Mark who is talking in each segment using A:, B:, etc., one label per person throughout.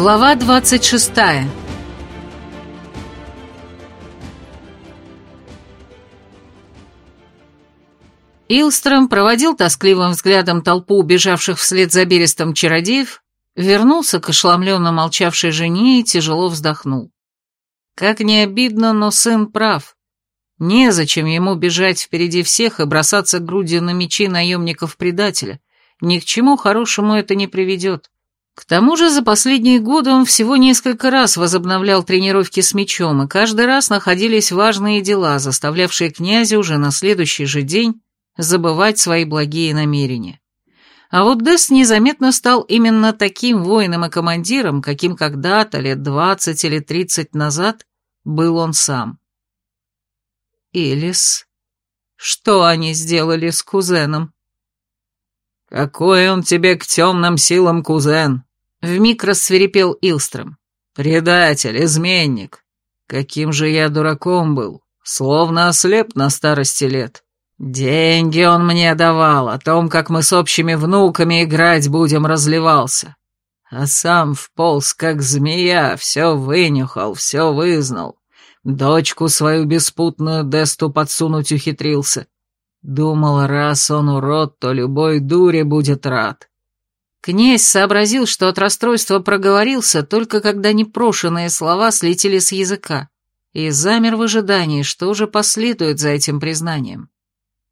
A: Глава 26 Илстром проводил тоскливым взглядом толпу убежавших вслед за берестом чародеев, вернулся к ошеломленно молчавшей жене и тяжело вздохнул. Как не обидно, но сын прав. Незачем ему бежать впереди всех и бросаться грудью на мечи наемников-предателя. Ни к чему хорошему это не приведет. К тому же за последние годы он всего несколько раз возобновлял тренировки с мечом, и каждый раз находились важные дела, заставлявшие князя уже на следующий же день забывать свои благие намерения. А вот Дес незаметно стал именно таким воином и командиром, каким когда-то, лет двадцать или тридцать назад, был он сам. Элис, что они сделали с кузеном?
B: «Какой он тебе к темным силам, кузен?»
A: Вмиг рассверепел Илстром.
B: «Предатель, изменник. Каким же я дураком был, словно ослеп на старости лет. Деньги он мне давал, о том, как мы с общими внуками играть будем, разливался. А сам вполз, как змея, все вынюхал, все вызнал. Дочку свою беспутную Десту подсунуть ухитрился. Думал, раз он урод, то любой дуре будет рад.
A: Князь сообразил, что от расстройства проговорился, только когда непрошенные слова слетели с языка, и замер в ожидании, что же последует за этим признанием.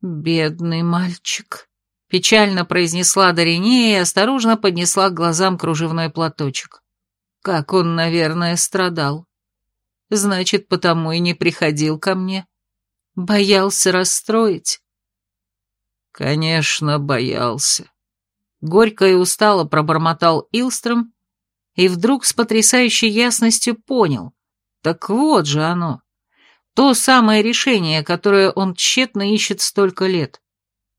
A: «Бедный мальчик», — печально произнесла Доринея и осторожно поднесла к глазам кружевной платочек. «Как он, наверное, страдал. Значит, потому и не приходил ко мне. Боялся расстроить».
B: «Конечно, боялся»,
A: Горько и устало пробормотал Илстром и вдруг с потрясающей ясностью понял. Так вот же оно. То самое решение, которое он тщетно ищет столько лет.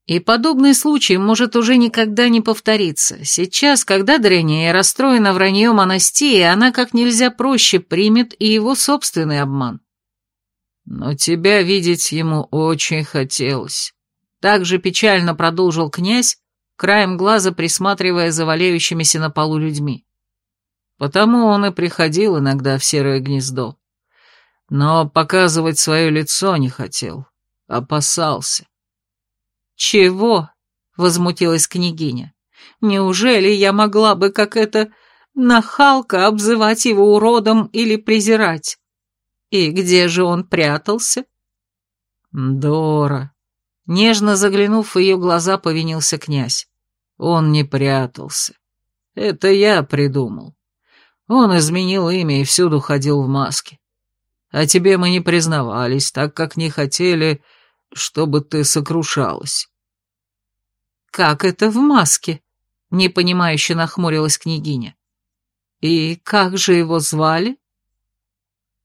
A: И подобный случай может уже никогда не повториться. Сейчас, когда Дрения расстроена враньем Анастии, она как нельзя проще примет и его собственный обман.
B: Но тебя видеть ему очень хотелось.
A: Так же печально продолжил князь, краем глаза присматривая за валяющимися на полу людьми.
B: Потому он и приходил иногда в серое гнездо. Но показывать свое лицо не хотел, опасался.
A: «Чего?» — возмутилась княгиня. «Неужели я могла бы, как эта нахалка, обзывать его уродом или презирать? И где же он прятался?»
B: «Дора»,
A: Нежно заглянув в ее глаза, повинился князь.
B: Он не прятался. Это я придумал. Он изменил имя и всюду ходил в маске. А тебе мы не признавались, так как не хотели, чтобы ты сокрушалась.
A: «Как это в маске?» — непонимающе нахмурилась княгиня. «И как же его звали?»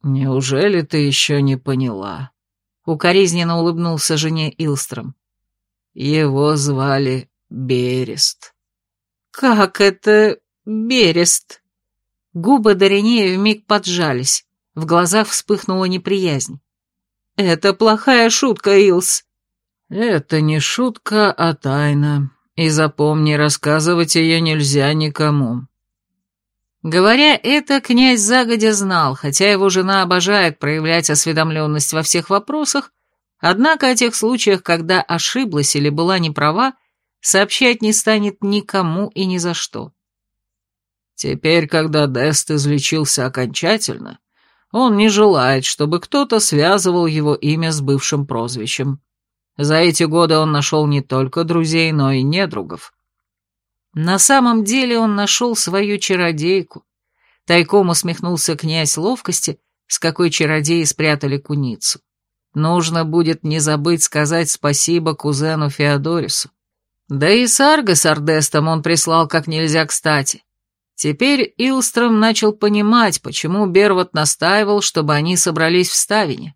B: «Неужели ты еще не поняла?»
A: Укоризненно улыбнулся жене Илстром.
B: Его звали Берест.
A: Как это Берест? Губы Доринея вмиг поджались, в глазах вспыхнула неприязнь. Это плохая шутка, Илс.
B: Это не шутка, а тайна. И запомни, рассказывать ее нельзя никому.
A: Говоря это, князь загодя знал, хотя его жена обожает проявлять осведомленность во всех вопросах, однако о тех случаях, когда ошиблась или была неправа, сообщать не станет никому и ни за что.
B: Теперь, когда Дест излечился окончательно, он не желает, чтобы кто-то связывал его имя с бывшим прозвищем. За эти годы он нашел не только друзей, но и недругов.
A: На самом деле он нашел свою чародейку. Тайком усмехнулся князь ловкости, с какой чародеи спрятали куницу. Нужно будет не забыть сказать спасибо кузену Феодорису. Да и Сарга с Ардестом он прислал как нельзя кстати. Теперь Илстром начал понимать, почему Бервот настаивал, чтобы они собрались в Ставине.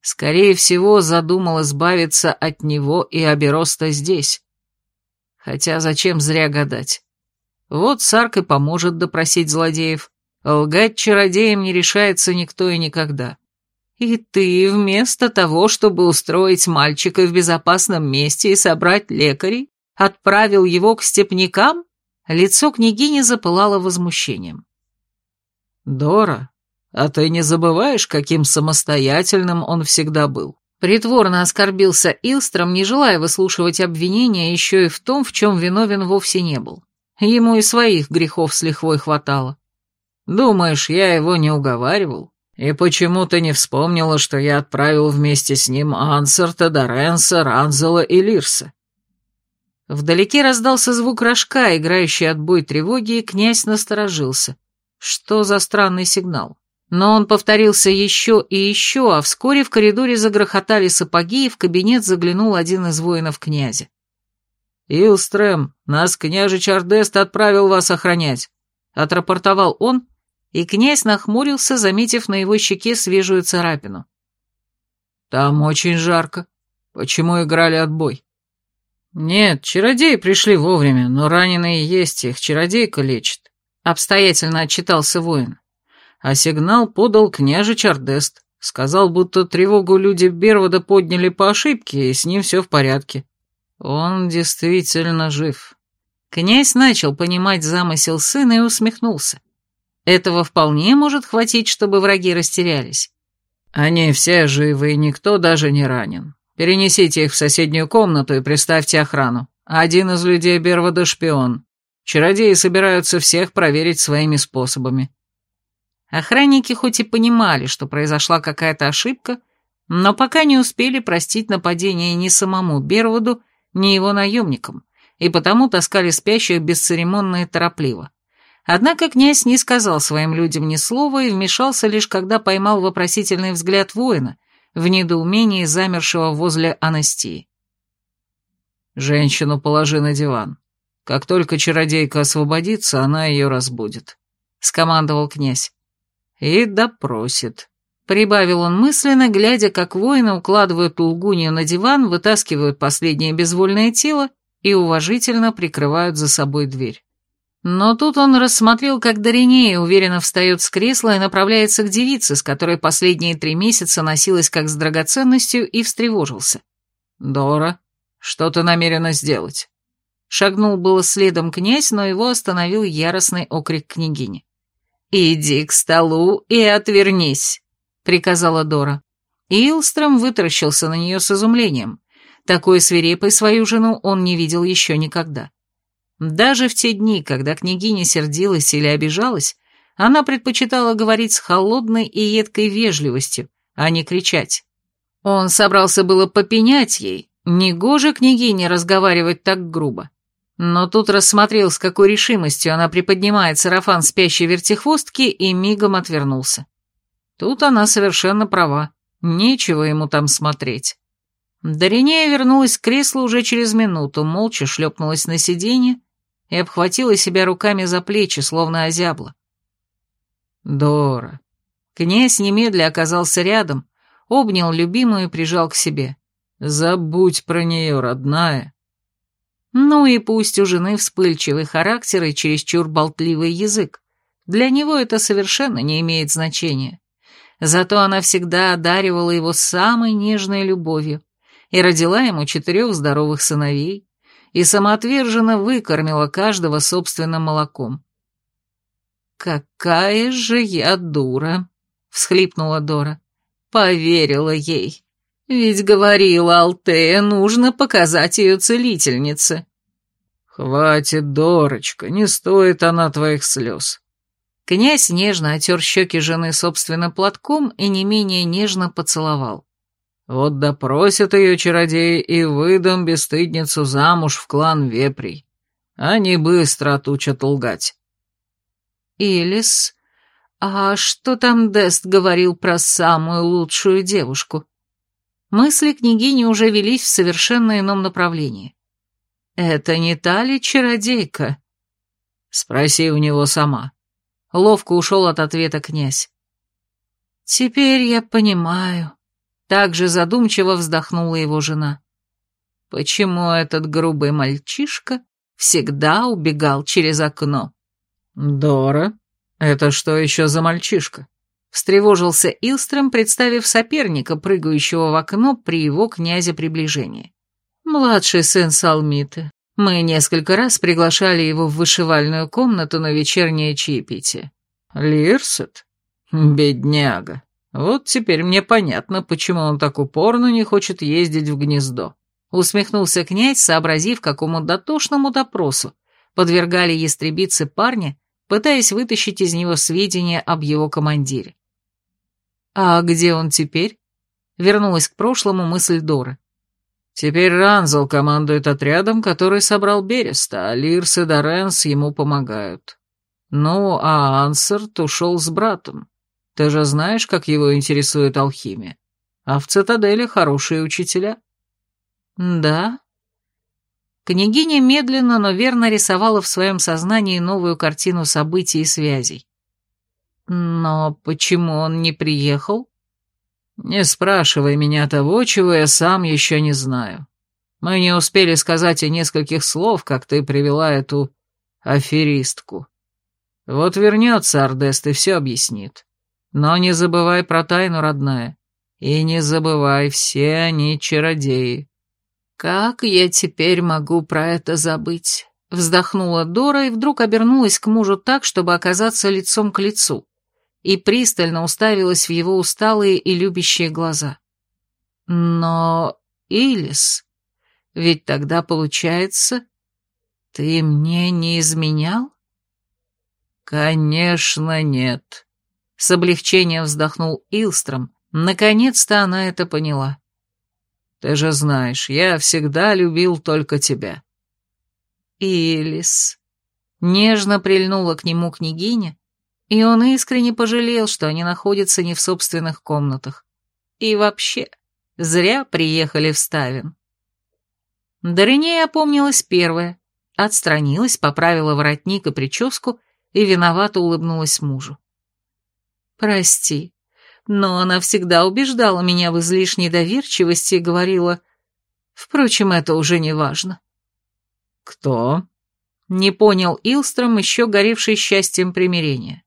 A: Скорее всего, задумал избавиться от него и Абероста здесь. Хотя зачем зря гадать? Вот Сарк и поможет допросить злодеев. Лгать чародеям не решается никто и никогда. И ты, вместо того, чтобы устроить мальчика в безопасном месте и собрать лекарей, отправил его к степнякам? Лицо княгини запылало возмущением.
B: Дора, а ты не забываешь, каким самостоятельным он всегда был?
A: Притворно оскорбился Илстром, не желая выслушивать обвинения еще и в том, в чем виновен вовсе не был. Ему и своих грехов с лихвой хватало.
B: Думаешь, я его не уговаривал? И почему ты не вспомнила, что я отправил вместе с ним Ансерта, Доренса, Ранзела и Лирса?
A: Вдалеке раздался звук рожка, играющий отбой тревоги, и князь насторожился. Что за странный сигнал? Но он повторился еще и еще, а вскоре в коридоре загрохотали сапоги, и в кабинет заглянул один из воинов князя.
B: «Илстрем, нас княжич Ардест отправил вас охранять», — отрапортовал он, и князь нахмурился, заметив на его щеке свежую царапину. «Там очень жарко. Почему играли отбой?» «Нет, чародеи пришли вовремя, но раненые есть, их чародейка лечит», — обстоятельно отчитался воин а сигнал подал княжич Ардест. Сказал, будто тревогу люди Бервода подняли по ошибке, и с ним все в порядке. Он действительно жив.
A: Князь начал понимать замысел сына и усмехнулся. Этого вполне может хватить, чтобы враги растерялись.
B: Они все живы, и никто даже не ранен. Перенесите их в соседнюю комнату и приставьте охрану. Один из людей Бервода шпион. Чародеи собираются всех проверить своими способами.
A: Охранники хоть и понимали, что произошла какая-то ошибка, но пока не успели простить нападение ни самому Бервуду, ни его наемникам, и потому таскали спящих бесцеремонно и торопливо. Однако князь не сказал своим людям ни слова и вмешался лишь когда поймал вопросительный взгляд воина, в недоумении замершего возле Анастии.
B: «Женщину положи на диван. Как только чародейка освободится, она ее разбудит», — скомандовал князь и допросит. Прибавил он мысленно, глядя, как воины укладывают лгунью на диван, вытаскивают последнее безвольное тело и уважительно прикрывают за собой дверь. Но тут он рассмотрел, как Доринея уверенно встает с кресла и направляется к девице, с которой последние три месяца носилась как с драгоценностью, и встревожился. «Дора, что ты намерена сделать?» Шагнул было следом князь, но его остановил яростный окрик княгини. «Иди к столу и отвернись», — приказала Дора. Илстром вытаращился на нее с изумлением. Такой свирепой свою жену он не видел еще никогда. Даже в те дни, когда княгиня сердилась или обижалась, она предпочитала говорить с холодной и едкой вежливостью, а не кричать. Он собрался было попенять ей, негоже княгине разговаривать так грубо. Но тут рассмотрел, с какой решимостью она приподнимает сарафан спящей вертихвостки и мигом отвернулся. Тут она совершенно права, нечего ему там смотреть. Доринея вернулась к креслу уже через минуту, молча шлепнулась на сиденье и обхватила себя руками за плечи, словно озябла. Дора. Князь немедля оказался рядом, обнял любимую и прижал к себе. «Забудь про нее, родная. Ну и пусть у жены вспыльчивый характер и чересчур болтливый язык. Для него это совершенно не имеет значения. Зато она всегда одаривала его самой нежной любовью и родила ему четырех здоровых сыновей, и самоотверженно выкормила каждого собственным молоком. «Какая же я дура!» — всхлипнула Дора. «Поверила ей. Ведь говорила Алтея, нужно показать ее целительнице. Хватит, Дорочка, не стоит она твоих слез. Князь нежно отер щеки жены собственно платком и не менее нежно поцеловал. Вот допросят ее чародеи и выдам бесстыдницу замуж в клан вепрей. Они быстро отучат лгать. Илис, а что там Дест говорил про самую лучшую девушку? Мысли княгини уже велись в совершенно ином направлении. «Это не та ли чародейка?» «Спроси у него сама». Ловко ушел от ответа князь. «Теперь я понимаю», — также задумчиво вздохнула его жена. «Почему этот грубый мальчишка всегда убегал через окно?» «Дора, это что еще за мальчишка?» Встревожился Илстрем, представив соперника, прыгающего в окно при его князе приближении. «Младший сын Салмиты. Мы несколько раз приглашали его в вышивальную комнату на вечернее чаепитие. Лирсет? Бедняга. Вот теперь мне понятно, почему он так упорно не хочет ездить в гнездо.
A: Усмехнулся князь, сообразив, какому дотошному допросу подвергали ястребицы парня, пытаясь вытащить из него сведения об его командире. «А где он теперь?» — вернулась к прошлому мысль Доры.
B: «Теперь Ранзел командует отрядом, который собрал Береста, а Лирс и Доренс ему помогают. Ну, а Ансерт ушел с братом. Ты же знаешь, как его интересует алхимия. А в цитадели хорошие учителя».
A: «Да», Княгиня медленно, но верно рисовала в своем сознании новую картину событий и связей. Но почему он не приехал?
B: Не спрашивай меня того, чего я сам еще не знаю. Мы не успели сказать и нескольких слов, как ты привела эту аферистку. Вот вернется Ардест и все объяснит. Но не забывай про тайну, родная. И не забывай, все они чародеи.
A: «Как я теперь могу про это забыть?» Вздохнула Дора и вдруг обернулась к мужу так, чтобы оказаться лицом к лицу, и пристально уставилась в его усталые и любящие глаза. «Но, Илис, ведь тогда получается, ты мне не изменял?»
B: «Конечно нет», — с облегчением вздохнул Илстром. Наконец-то она это поняла. Ты же знаешь, я всегда любил только тебя».
A: Илис. Нежно прильнула к нему княгиня, и он искренне пожалел, что они находятся не в собственных комнатах. И вообще, зря приехали в Ставин. Доринея опомнилась первая, отстранилась, поправила воротник и прическу и виновато улыбнулась мужу. «Прости, но она всегда убеждала меня в излишней доверчивости и говорила... Впрочем, это уже не важно.
B: «Кто?»
A: — не понял Илстром, еще горевший счастьем примирения.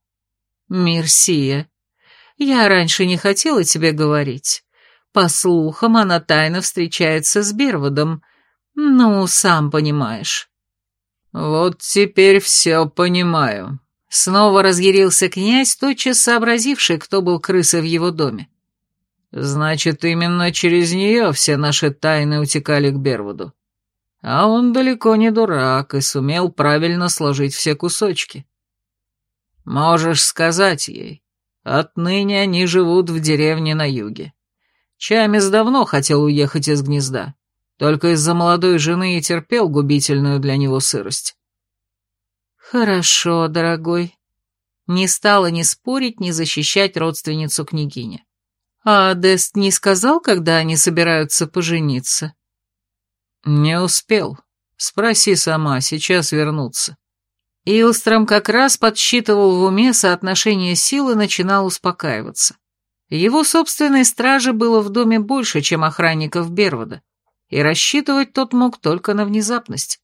A: «Мерсия. Я раньше не хотела тебе говорить. По слухам, она тайно встречается с Берводом. Ну, сам понимаешь».
B: «Вот теперь все понимаю»,
A: Снова разъярился князь, тотчас сообразивший, кто был крысой в его доме.
B: «Значит, именно через нее все наши тайны утекали к Бервуду. А он далеко не дурак и сумел правильно сложить все кусочки. Можешь сказать ей, отныне они живут в деревне на юге. Чамис давно хотел уехать из гнезда, только из-за молодой жены и терпел губительную для него сырость.
A: «Хорошо, дорогой». Не стала ни спорить, ни защищать родственницу княгиня. «А Дест не сказал, когда они собираются пожениться?»
B: «Не успел. Спроси сама, сейчас вернутся».
A: Илстром как раз подсчитывал в уме соотношение сил и начинал успокаиваться. Его собственной стражи было в доме больше, чем охранников Бервода, и рассчитывать тот мог только на внезапность.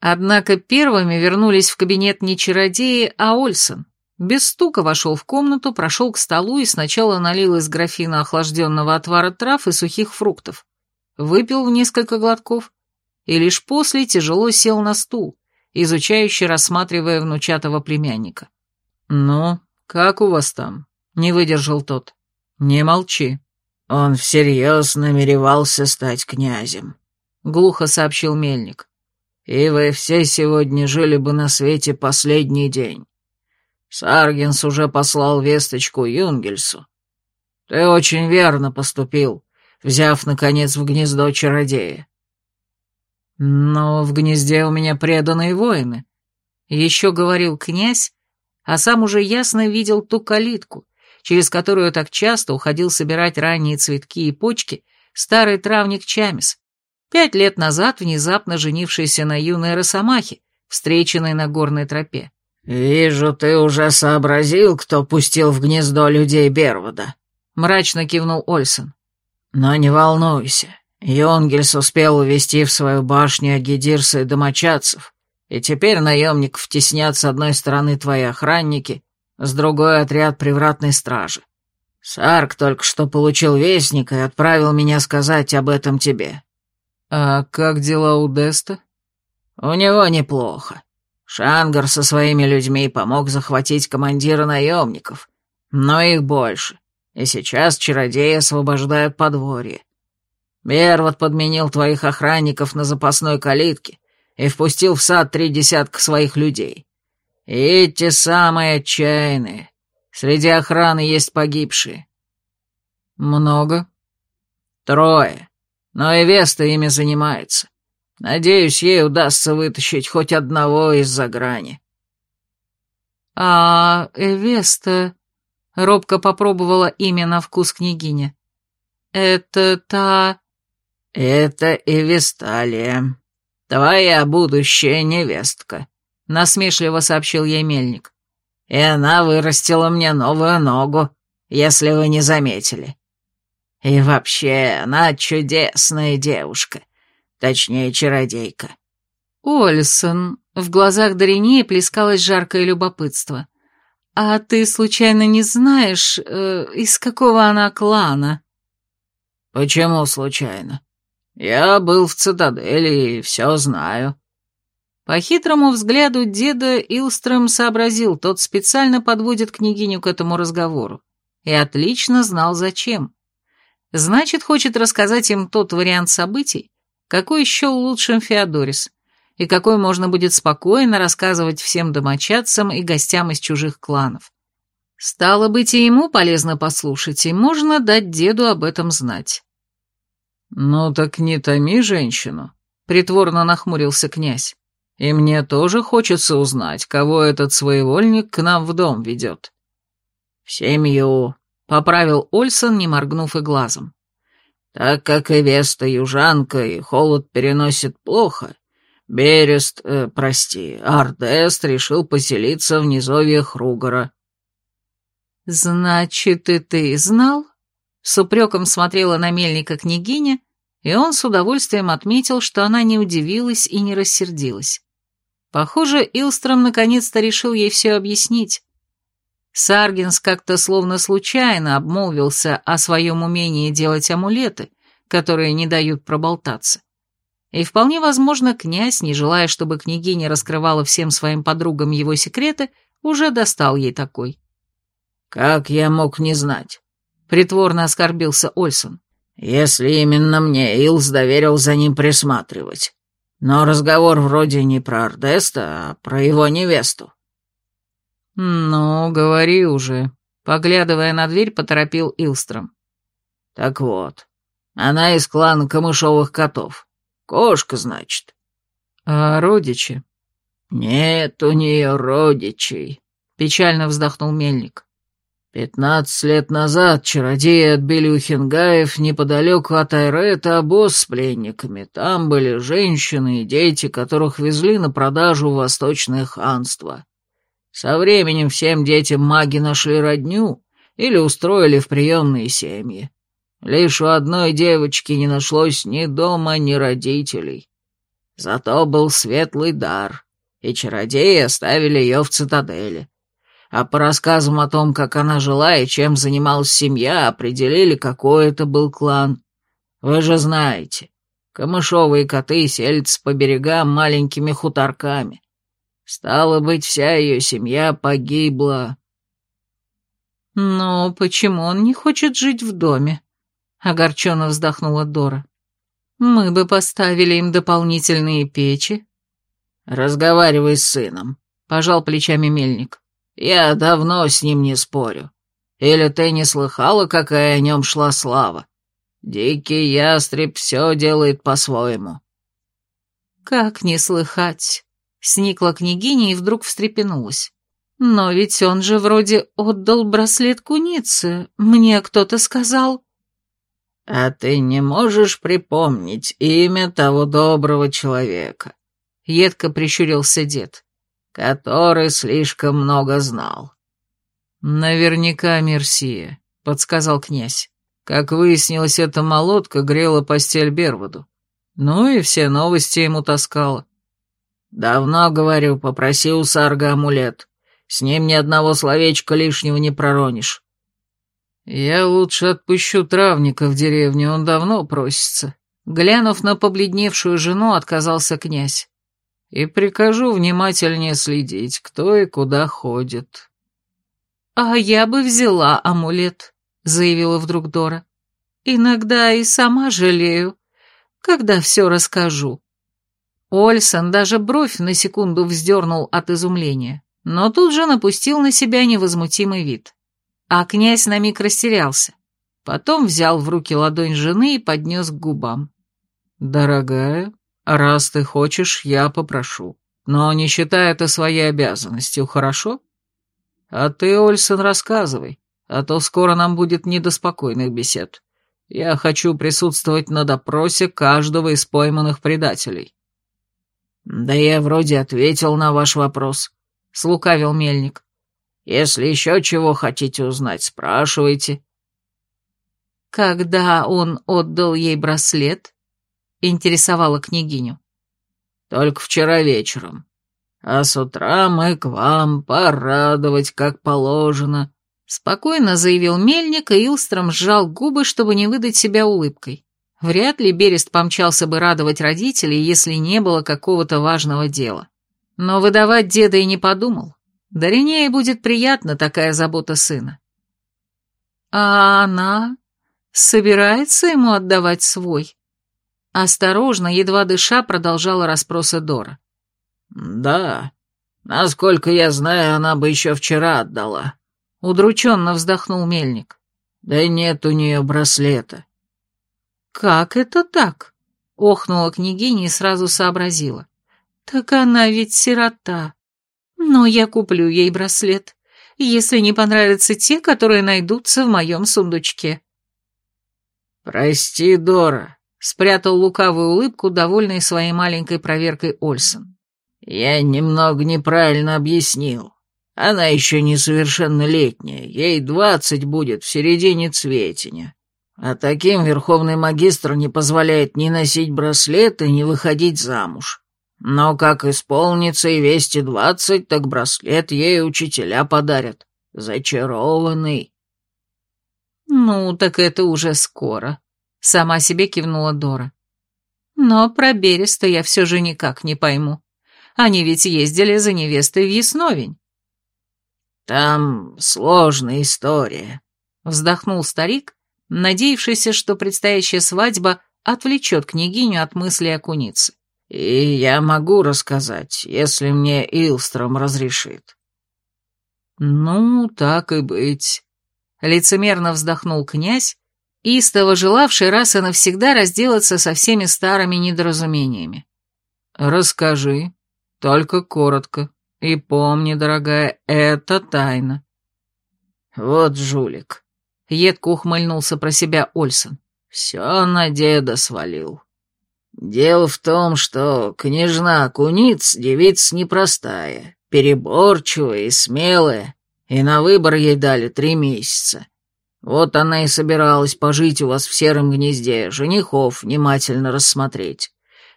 A: Однако первыми вернулись в кабинет не чародеи, а Ольсон. Без стука вошел в комнату, прошел к столу и сначала налил из графина охлажденного отвара трав и сухих фруктов. Выпил в несколько глотков и лишь после тяжело сел на стул, изучающе рассматривая внучатого племянника.
B: «Ну, как у вас там?» — не выдержал тот. «Не молчи».
C: «Он всерьез намеревался стать князем», — глухо сообщил мельник и вы все сегодня жили бы на свете последний день. Саргенс уже послал весточку Юнгельсу. Ты очень верно поступил, взяв, наконец, в гнездо чародея.
B: Но в гнезде у меня преданные воины. Еще говорил князь, а сам уже ясно видел ту калитку, через которую так часто уходил собирать ранние цветки и почки старый травник Чамис, пять лет назад внезапно женившийся на юной Росомахе, встреченной на горной тропе.
C: «Вижу, ты уже сообразил, кто пустил в гнездо людей Бервуда», —
B: мрачно кивнул Ольсон.
C: «Но не волнуйся, Йонгельс успел увести в свою башню Агидирса и домочадцев, и теперь наемник втеснят с одной стороны твои охранники, с другой — отряд привратной стражи. Сарк только что получил вестника и отправил меня сказать об этом тебе.
B: «А как дела у Деста?»
C: «У него неплохо. Шангар со своими людьми помог захватить командира наемников, но их больше, и сейчас чародеи освобождают подворье. Бервот подменил твоих охранников на запасной калитке и впустил в сад три десятка своих людей. И эти самые отчаянные. Среди охраны есть погибшие.
B: Много?
C: Трое. Но и Веста ими занимается. Надеюсь, ей удастся вытащить хоть одного из-за грани.
A: А Эвеста... Робко попробовала имя на вкус княгиня. Это та...
C: Это Эвесталия. Твоя будущая невестка, насмешливо сообщил ей мельник. И она вырастила мне новую ногу, если вы не заметили. И вообще, она чудесная девушка. Точнее, чародейка.
A: Ольсон. В глазах Даринеи плескалось жаркое любопытство. А ты случайно не знаешь, э, из какого она клана?
C: Почему случайно? Я был в цитадели и все знаю.
A: По хитрому взгляду деда Илстром сообразил, тот специально подводит княгиню к этому разговору. И отлично знал, зачем. Значит, хочет рассказать им тот вариант событий, какой еще лучшим Феодорис, и какой можно будет спокойно рассказывать всем домочадцам и гостям из чужих кланов. Стало быть, и ему полезно послушать, и можно дать деду об этом знать.
B: «Ну так не томи женщину», — притворно нахмурился князь. «И мне тоже хочется узнать, кого этот своевольник к нам в дом ведет».
C: «В семью», — поправил Ольсон, не моргнув и глазом. Так как и Веста южанка, и холод переносит плохо, Берест, э, прости, Ардест решил поселиться в низовьях Ругора.
A: «Значит, и ты знал?» С упреком смотрела на мельника княгиня, и он с удовольствием отметил, что она не удивилась и не рассердилась. Похоже, Илстром наконец-то решил ей все объяснить. Саргинс как-то словно случайно обмолвился о своем умении делать амулеты, которые не дают проболтаться. И вполне возможно, князь, не желая, чтобы княгиня раскрывала всем своим подругам его секреты, уже достал ей такой.
C: «Как я мог не знать?»
A: — притворно оскорбился Ольсон.
C: «Если именно мне Илс доверил за ним присматривать. Но разговор вроде не про Ардеста, а про его невесту».
B: «Ну, говори уже», — поглядывая на дверь, поторопил Илстром.
C: «Так вот, она из клана камышовых котов. Кошка, значит».
B: «А родичи?»
C: «Нет у нее родичей», — печально вздохнул Мельник. «Пятнадцать лет назад чародеи отбили у хингаев неподалеку от Айрета обоз с пленниками. Там были женщины и дети, которых везли на продажу в Восточное ханство. Со временем всем детям маги нашли родню или устроили в приемные семьи. Лишь у одной девочки не нашлось ни дома, ни родителей. Зато был светлый дар, и чародеи оставили ее в цитадели. А по рассказам о том, как она жила и чем занималась семья, определили, какой это был клан. Вы же знаете, камышовые коты селятся по берегам маленькими хуторками. Стало быть, вся ее семья погибла.
A: «Но почему он не хочет жить в доме?» — огорченно вздохнула Дора. «Мы бы поставили им дополнительные печи».
C: «Разговаривай с сыном», — пожал плечами мельник. «Я давно с ним не спорю. Или ты не слыхала, какая о нем шла слава? Дикий ястреб все делает по-своему».
A: «Как не слыхать?» Сникла княгиня и вдруг встрепенулась. «Но ведь он же вроде отдал браслет кунице. Мне кто-то сказал...»
C: «А ты не можешь припомнить имя того доброго человека?» Едко прищурился дед, который слишком много знал.
B: «Наверняка Мерсия», — подсказал князь. Как выяснилось, эта молотка грела постель Берводу. Ну и все новости ему таскала.
C: «Давно, говорю, попроси у Сарга амулет. С ним ни одного словечка лишнего не проронишь».
B: «Я лучше отпущу травника в деревню, он давно просится».
A: Глянув на побледневшую жену, отказался князь.
B: И прикажу внимательнее следить, кто и куда ходит».
A: «А я бы взяла амулет», — заявила вдруг Дора. «Иногда и сама жалею, когда все расскажу». Ольсон даже бровь на секунду вздернул от изумления, но тут же напустил на себя невозмутимый вид. А князь на миг растерялся. Потом взял в руки ладонь жены и поднес к губам.
B: «Дорогая, раз ты хочешь, я попрошу. Но не считай это своей обязанностью, хорошо? А ты, Ольсон, рассказывай, а то скоро нам будет не до спокойных бесед. Я хочу присутствовать на допросе каждого из пойманных предателей».
C: «Да я вроде ответил на ваш вопрос», — слукавил Мельник. «Если еще чего хотите узнать, спрашивайте».
A: «Когда он отдал ей браслет?» — интересовала княгиню.
C: «Только вчера вечером. А с утра мы к вам порадовать, как положено», — спокойно заявил Мельник, и Илстром сжал губы, чтобы не выдать себя улыбкой. Вряд ли Берест помчался бы радовать родителей, если не было какого-то важного дела. Но выдавать деда и не подумал. Даринее будет приятна такая забота сына. А она собирается ему отдавать свой? Осторожно, едва дыша, продолжала расспросы Дора. «Да, насколько я знаю, она бы еще вчера отдала», —
A: удрученно вздохнул Мельник.
C: «Да нет у нее браслета».
A: «Как это так?» — охнула княгиня и сразу сообразила. «Так она ведь сирота. Но я куплю ей браслет, если не понравятся те, которые найдутся в моем сундучке».
C: «Прости, Дора», — спрятал лукавую улыбку, довольный своей маленькой проверкой Ольсон. «Я немного неправильно объяснил. Она еще несовершеннолетняя, ей двадцать будет в середине цветения. А таким верховный магистр не позволяет ни носить браслеты, ни выходить замуж. Но как исполнится и вести двадцать, так браслет ей учителя подарят. Зачарованный».
A: «Ну, так это уже скоро», — сама себе кивнула Дора. «Но про Береста я все же никак не пойму. Они ведь ездили за невестой в Ясновень».
C: «Там сложная история», — вздохнул старик, надеявшийся, что предстоящая свадьба отвлечет княгиню от мысли о кунице. «И я могу рассказать, если мне Илстром разрешит».
B: «Ну, так и быть»,
A: Лицемерно вздохнул князь, истово желавший раз и навсегда разделаться со всеми старыми недоразумениями.
B: «Расскажи, только коротко, и помни, дорогая, это тайна».
C: «Вот жулик», — едко ухмыльнулся про себя Ольсон. «Все на деда свалил. Дело в том, что княжна Куниц девица непростая, переборчивая и смелая, и на выбор ей дали три месяца. Вот она и собиралась пожить у вас в сером гнезде, женихов внимательно рассмотреть.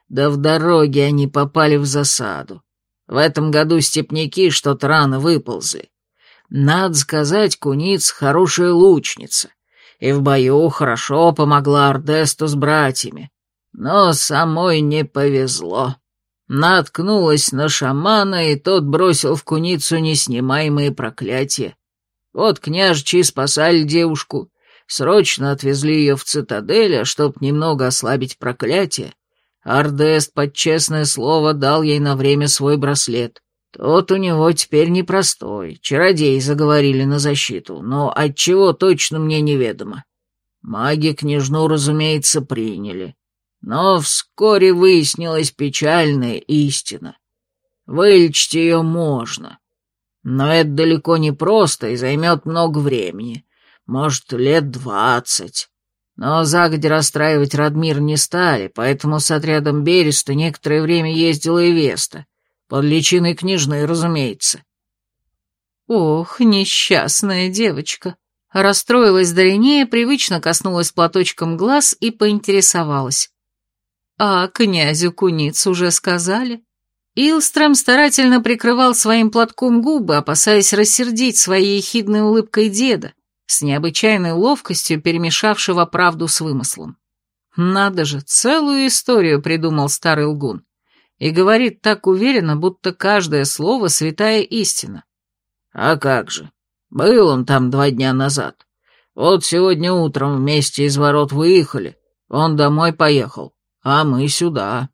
C: Да в дороге они попали в засаду. В этом году степняки что-то рано выползли. Надо сказать, куниц хорошая лучница, и в бою хорошо помогла Ардесту с братьями. Но самой не повезло наткнулась на шамана, и тот бросил в куницу неснимаемые проклятия. Вот княжичи спасали девушку, срочно отвезли ее в цитадель, а чтоб немного ослабить проклятие, Ардест под честное слово дал ей на время свой браслет. Тот у него теперь непростой, чародеи заговорили на защиту, но от чего точно мне неведомо. Маги княжну, разумеется, приняли. Но вскоре выяснилась печальная истина. Вылечить ее можно. Но это далеко не просто и займет много времени. Может, лет двадцать. Но загодя расстраивать Радмир не стали, поэтому с отрядом Береста некоторое время ездила и Веста. Под личиной княжны, разумеется.
A: Ох, несчастная девочка. Расстроилась Даринея, привычно коснулась платочком глаз и поинтересовалась. А князю куниц уже сказали? Илстром старательно прикрывал своим платком губы, опасаясь рассердить своей ехидной улыбкой деда, с необычайной ловкостью перемешавшего правду с вымыслом. Надо же, целую историю придумал старый лгун. И говорит так уверенно, будто каждое слово — святая истина.
C: А как же. Был он там два дня назад. Вот сегодня утром вместе из ворот выехали. Он домой поехал, а мы сюда.